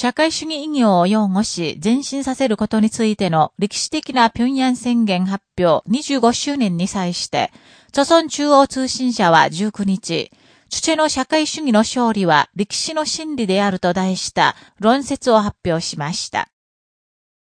社会主義意義を擁護し前進させることについての歴史的な平壌宣言発表25周年に際して、著村中央通信社は19日、父の社会主義の勝利は歴史の真理であると題した論説を発表しました。